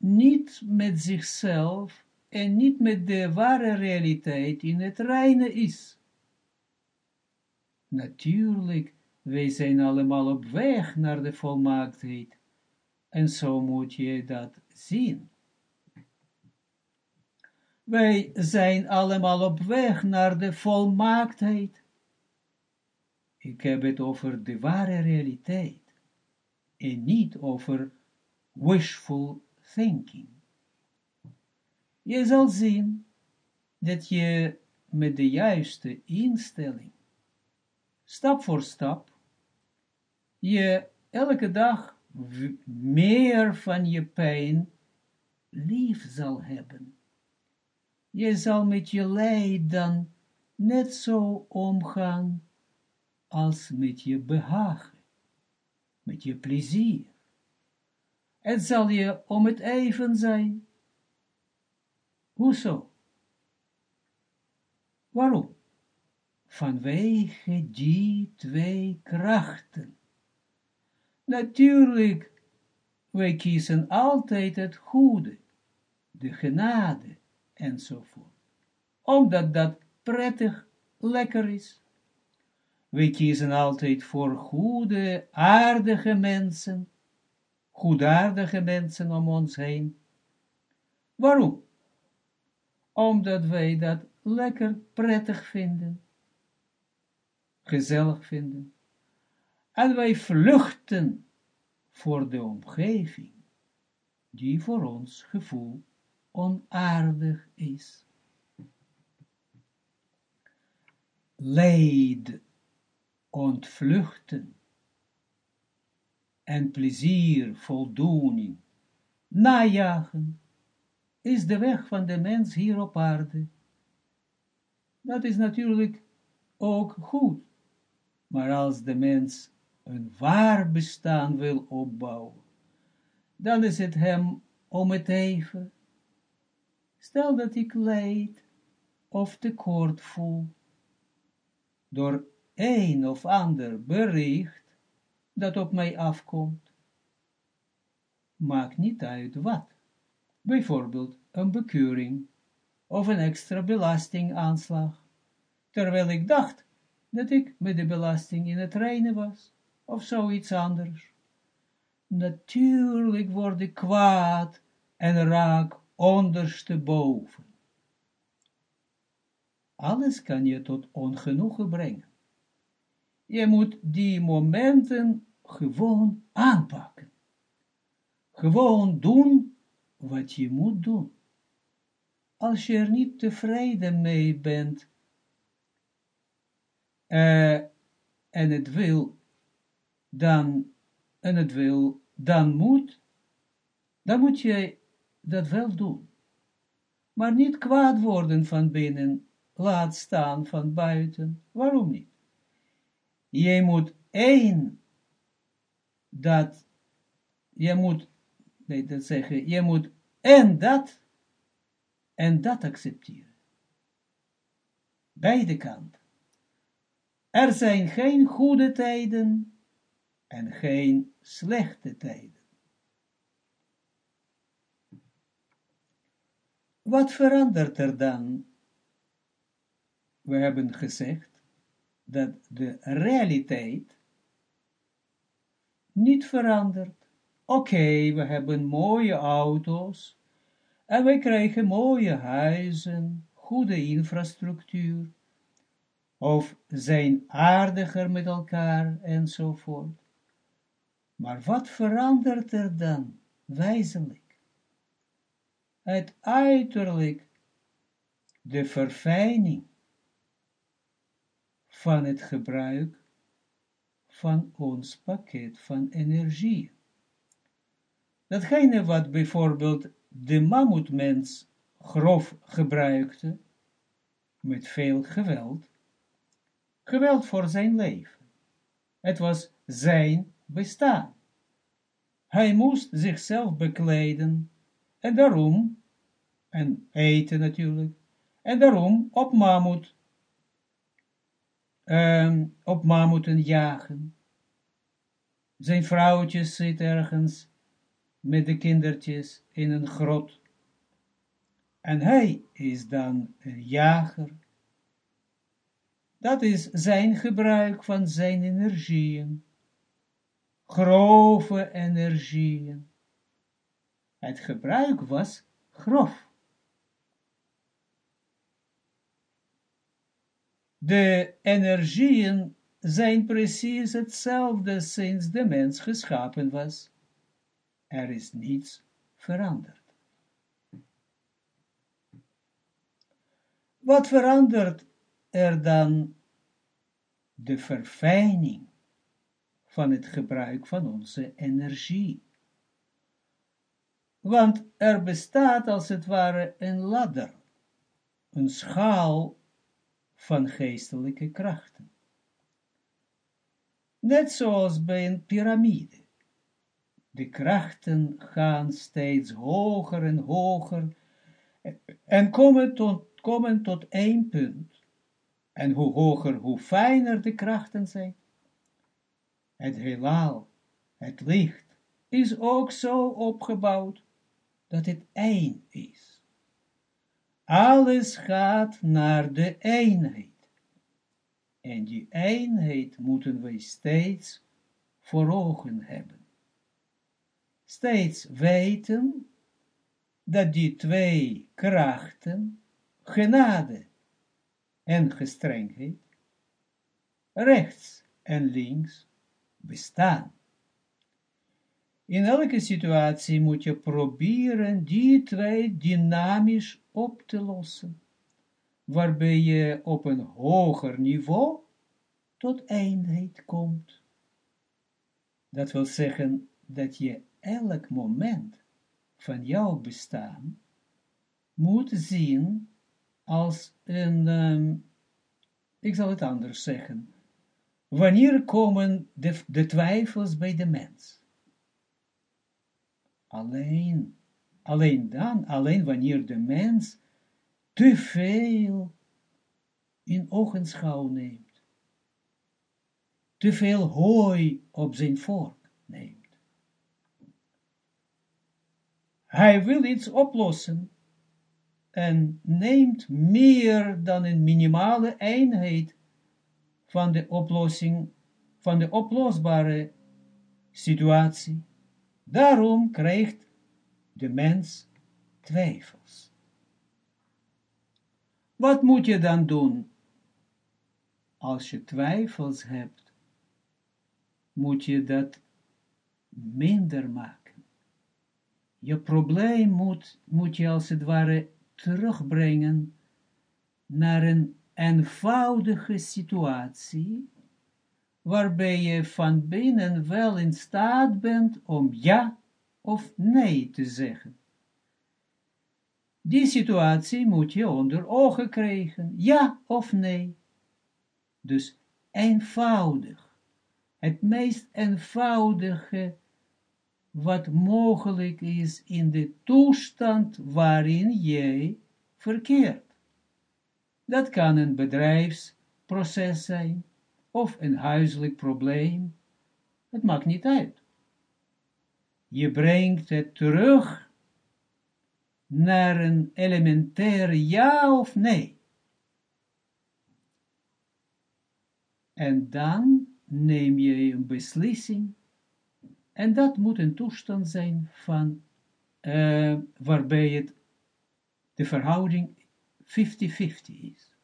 niet met zichzelf en niet met de ware realiteit in het reine is. Natuurlijk, wij zijn allemaal op weg naar de volmaaktheid. En zo moet je dat zien. Wij zijn allemaal op weg naar de volmaaktheid. Ik heb het over de ware realiteit en niet over wishful Je zal zien dat je met de juiste instelling, stap voor stap, je elke dag meer van je pijn lief zal hebben. Je zal met je lijden net zo omgaan als met je behagen, met je plezier. Het zal je om het even zijn. Hoezo? Waarom? Vanwege die twee krachten. Natuurlijk, wij kiezen altijd het goede, de genade, enzovoort. Omdat dat prettig, lekker is. Wij kiezen altijd voor goede, aardige mensen, goedaardige mensen om ons heen. Waarom? Omdat wij dat lekker prettig vinden, gezellig vinden. En wij vluchten voor de omgeving, die voor ons gevoel onaardig is. Leid ontvluchten en plezier, voldoening, najagen, is de weg van de mens hier op aarde. Dat is natuurlijk ook goed, maar als de mens een waar bestaan wil opbouwen, dan is het hem om het even. Stel dat ik leid of tekort voel, door een of ander bericht dat op mij afkomt. Maakt niet uit wat. Bijvoorbeeld een bekeuring of een extra belastingaanslag, terwijl ik dacht dat ik met de belasting in het reinen was, of zoiets anders. Natuurlijk word ik kwaad en raak ondersteboven. Alles kan je tot ongenoegen brengen. Je moet die momenten gewoon aanpakken. Gewoon doen wat je moet doen. Als je er niet tevreden mee bent, uh, en het wil, dan, en het wil, dan moet, dan moet je dat wel doen. Maar niet kwaad worden van binnen, laat staan van buiten. Waarom niet? Je moet één, dat, je moet, nee, dat zeggen, je moet en dat, en dat accepteren. Beide kanten. Er zijn geen goede tijden en geen slechte tijden. Wat verandert er dan? We hebben gezegd dat de realiteit niet verandert. Oké, we hebben mooie auto's en we krijgen mooie huizen, goede infrastructuur, of zijn aardiger met elkaar enzovoort. Maar wat verandert er dan wezenlijk? Het uiterlijk, de verfijning van het gebruik van ons pakket van energie. Datgene wat bijvoorbeeld de mammoetmens grof gebruikte, met veel geweld, geweld voor zijn leven. Het was zijn bestaan. Hij moest zichzelf bekleden, en daarom, en eten natuurlijk, en daarom op mammoet um, op mammoeten jagen. Zijn vrouwtje zit ergens met de kindertjes in een grot. En hij is dan een jager. Dat is zijn gebruik van zijn energieën. Grove energieën. Het gebruik was grof. De energieën zijn precies hetzelfde sinds de mens geschapen was. Er is niets veranderd. Wat verandert er dan de verfijning van het gebruik van onze energie? Want er bestaat als het ware een ladder, een schaal van geestelijke krachten. Net zoals bij een piramide. De krachten gaan steeds hoger en hoger en komen tot, komen tot één punt. En hoe hoger, hoe fijner de krachten zijn. Het heelal, het licht, is ook zo opgebouwd dat het één is. Alles gaat naar de eenheid. En die eenheid moeten we steeds voor ogen hebben. Steeds weten dat die twee krachten, genade en gestrengheid, rechts en links bestaan. In elke situatie moet je proberen die twee dynamisch op te lossen waarbij je op een hoger niveau tot eenheid komt. Dat wil zeggen dat je elk moment van jouw bestaan moet zien als een, um, ik zal het anders zeggen, wanneer komen de twijfels bij de mens? Alleen, alleen dan, alleen wanneer de mens te veel in ogenschouw neemt, te veel hooi op zijn vork neemt. Hij wil iets oplossen en neemt meer dan een minimale eenheid van de oplossing, van de oplosbare situatie. Daarom krijgt de mens twijfels. Wat moet je dan doen? Als je twijfels hebt, moet je dat minder maken. Je probleem moet, moet je als het ware terugbrengen naar een eenvoudige situatie, waarbij je van binnen wel in staat bent om ja of nee te zeggen. Die situatie moet je onder ogen krijgen, ja of nee. Dus eenvoudig, het meest eenvoudige wat mogelijk is in de toestand waarin jij verkeert. Dat kan een bedrijfsproces zijn, of een huiselijk probleem, het maakt niet uit. Je brengt het terug naar een elementair ja of nee. En dan neem je een beslissing, en dat moet een toestand zijn van, uh, waarbij het de verhouding 50-50 is.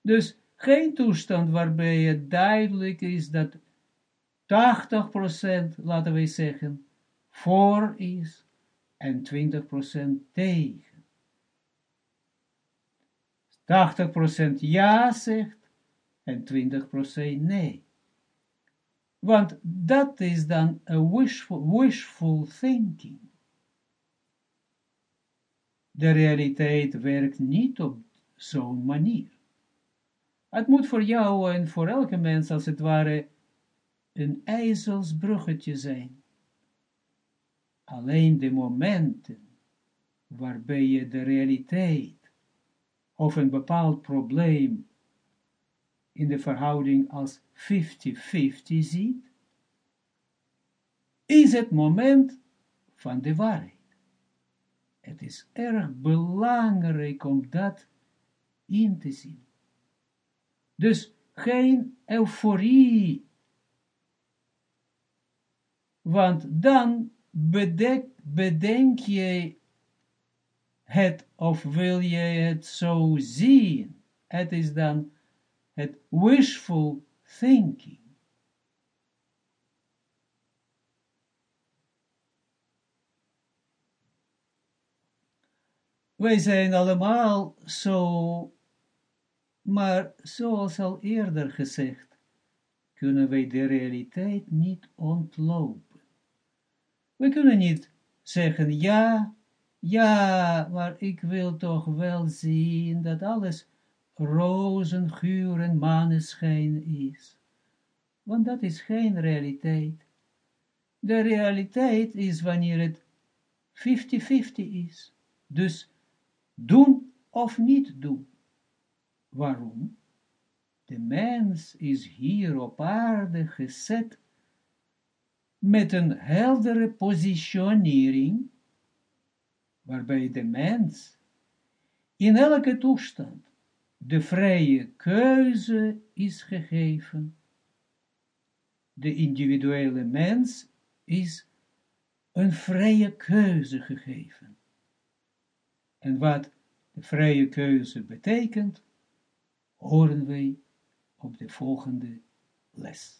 Dus geen toestand waarbij het duidelijk is dat 80%, laten we zeggen, voor is en 20% tegen. 80% ja zegt en 20% nee. Want dat is dan een wishful, wishful thinking. De realiteit werkt niet op zo'n manier. Het moet voor jou en voor elke mens als het ware een ijzelsbruggetje zijn alleen de momenten waarbij je de realiteit of een bepaald probleem in de verhouding als 50-50 ziet, is het moment van de waarheid. Het is erg belangrijk om dat in te zien. Dus geen euforie, want dan bedenk, je het of wil je het zo zien? Het is dan het wishful thinking. Wij zijn allemaal zo, maar zoals al eerder gezegd, kunnen wij de realiteit niet ontlopen. We kunnen niet zeggen, ja, ja, maar ik wil toch wel zien dat alles rozen, geur en maneschijn is. Want dat is geen realiteit. De realiteit is wanneer het 50-50 is. Dus doen of niet doen. Waarom? De mens is hier op aarde gezet met een heldere positionering, waarbij de mens in elke toestand de vrije keuze is gegeven. De individuele mens is een vrije keuze gegeven. En wat de vrije keuze betekent, horen wij op de volgende les.